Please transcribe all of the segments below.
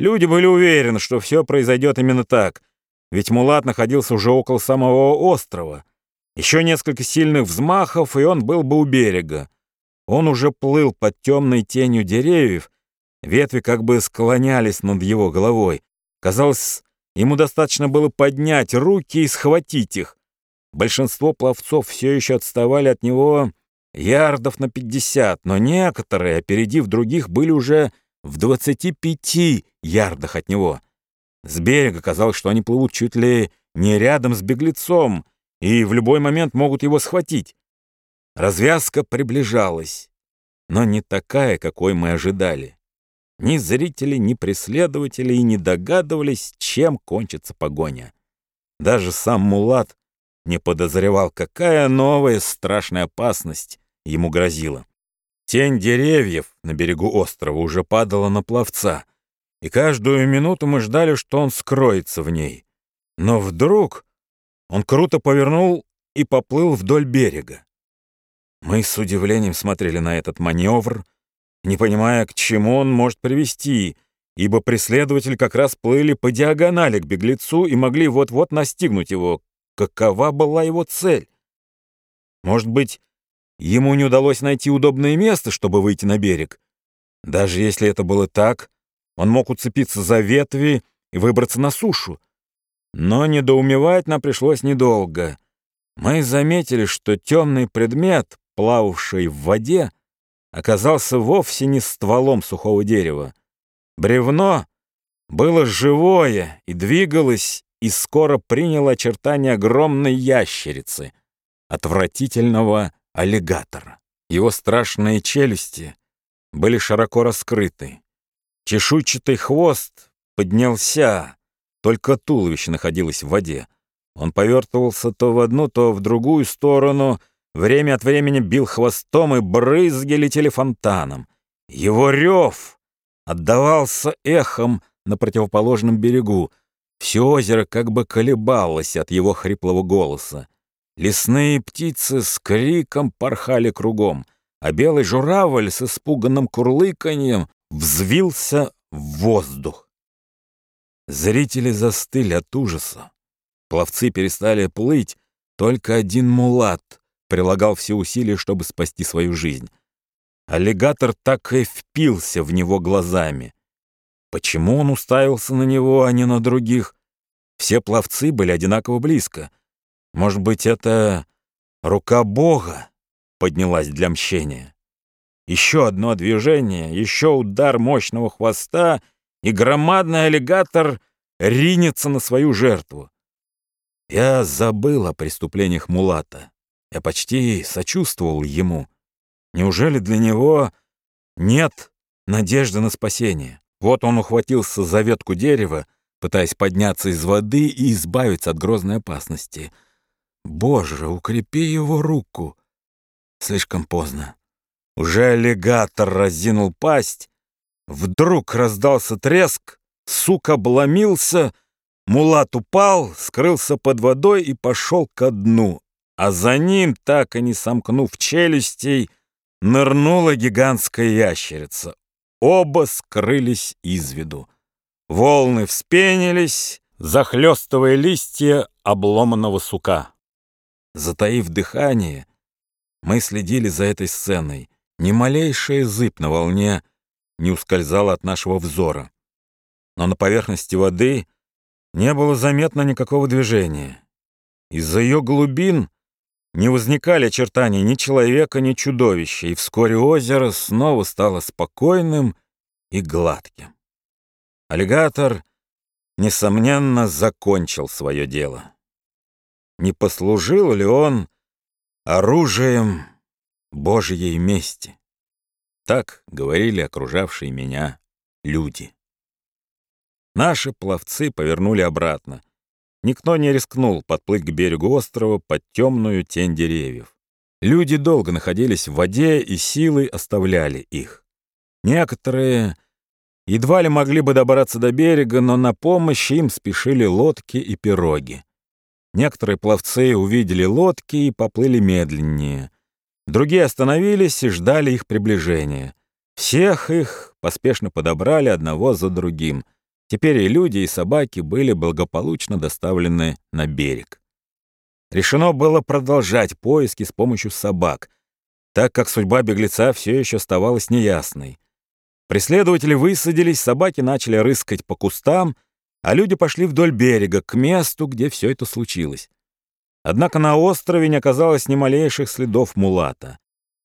Люди были уверены, что все произойдет именно так, ведь Мулат находился уже около самого острова. Еще несколько сильных взмахов, и он был бы у берега. Он уже плыл под темной тенью деревьев, ветви как бы склонялись над его головой. Казалось, ему достаточно было поднять руки и схватить их. Большинство пловцов все еще отставали от него ярдов на пятьдесят, но некоторые, опередив других, были уже в двадцати пяти ярдах от него. С берега казалось, что они плывут чуть ли не рядом с беглецом и в любой момент могут его схватить. Развязка приближалась, но не такая, какой мы ожидали. Ни зрители, ни преследователи и не догадывались, чем кончится погоня. Даже сам Мулат не подозревал, какая новая страшная опасность ему грозила. Тень деревьев на берегу острова уже падала на пловца, и каждую минуту мы ждали, что он скроется в ней. Но вдруг он круто повернул и поплыл вдоль берега. Мы с удивлением смотрели на этот маневр, не понимая, к чему он может привести, ибо преследователи как раз плыли по диагонали к беглецу и могли вот-вот настигнуть его, какова была его цель. Может быть, ему не удалось найти удобное место, чтобы выйти на берег? Даже если это было так, он мог уцепиться за ветви и выбраться на сушу. Но недоумевать нам пришлось недолго. Мы заметили, что темный предмет, плававший в воде, оказался вовсе не стволом сухого дерева. Бревно было живое и двигалось и скоро принял очертания огромной ящерицы, отвратительного аллигатора. Его страшные челюсти были широко раскрыты. Чешуйчатый хвост поднялся, только туловище находилось в воде. Он повертывался то в одну, то в другую сторону, время от времени бил хвостом, и брызги летели фонтаном. Его рев отдавался эхом на противоположном берегу, все озеро как бы колебалось от его хриплого голоса. Лесные птицы с криком порхали кругом, а белый журавль с испуганным курлыканьем взвился в воздух. Зрители застыли от ужаса. Пловцы перестали плыть, только один мулат прилагал все усилия, чтобы спасти свою жизнь. Аллигатор так и впился в него глазами. Почему он уставился на него, а не на других? Все пловцы были одинаково близко. Может быть, это рука Бога поднялась для мщения? Еще одно движение, еще удар мощного хвоста, и громадный аллигатор ринется на свою жертву. Я забыл о преступлениях Мулата. Я почти сочувствовал ему. Неужели для него нет надежды на спасение? Вот он ухватился за ветку дерева, пытаясь подняться из воды и избавиться от грозной опасности. Боже, укрепи его руку! Слишком поздно. Уже аллигатор разинул пасть. Вдруг раздался треск, сук обломился, мулат упал, скрылся под водой и пошел ко дну. А за ним, так и не сомкнув челюстей, нырнула гигантская ящерица. Оба скрылись из виду. Волны вспенились, захлестывая листья обломанного сука. Затаив дыхание, мы следили за этой сценой. Ни малейшая зыбь на волне не ускользала от нашего взора. Но на поверхности воды не было заметно никакого движения. Из-за ее глубин не возникали очертаний ни человека, ни чудовища, и вскоре озеро снова стало спокойным и гладким. Аллигатор, несомненно, закончил свое дело. Не послужил ли он оружием Божьей мести? Так говорили окружавшие меня люди. Наши пловцы повернули обратно — Никто не рискнул подплыть к берегу острова под темную тень деревьев. Люди долго находились в воде и силой оставляли их. Некоторые едва ли могли бы добраться до берега, но на помощь им спешили лодки и пироги. Некоторые пловцы увидели лодки и поплыли медленнее. Другие остановились и ждали их приближения. Всех их поспешно подобрали одного за другим — Теперь и люди, и собаки были благополучно доставлены на берег. Решено было продолжать поиски с помощью собак, так как судьба беглеца все еще оставалась неясной. Преследователи высадились, собаки начали рыскать по кустам, а люди пошли вдоль берега, к месту, где все это случилось. Однако на острове не оказалось ни малейших следов мулата.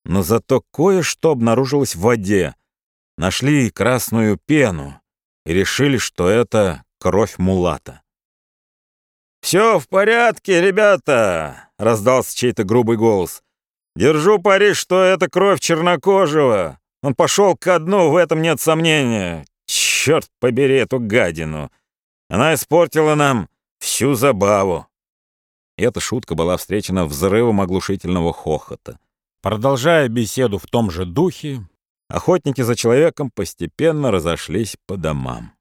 Но зато кое-что обнаружилось в воде. Нашли красную пену и решили, что это кровь мулата. «Все в порядке, ребята!» — раздался чей-то грубый голос. «Держу пари, что это кровь чернокожего. Он пошел ко дну, в этом нет сомнения. Черт побери эту гадину. Она испортила нам всю забаву. Эта шутка была встречена взрывом оглушительного хохота. Продолжая беседу в том же духе, охотники за человеком постепенно разошлись по домам.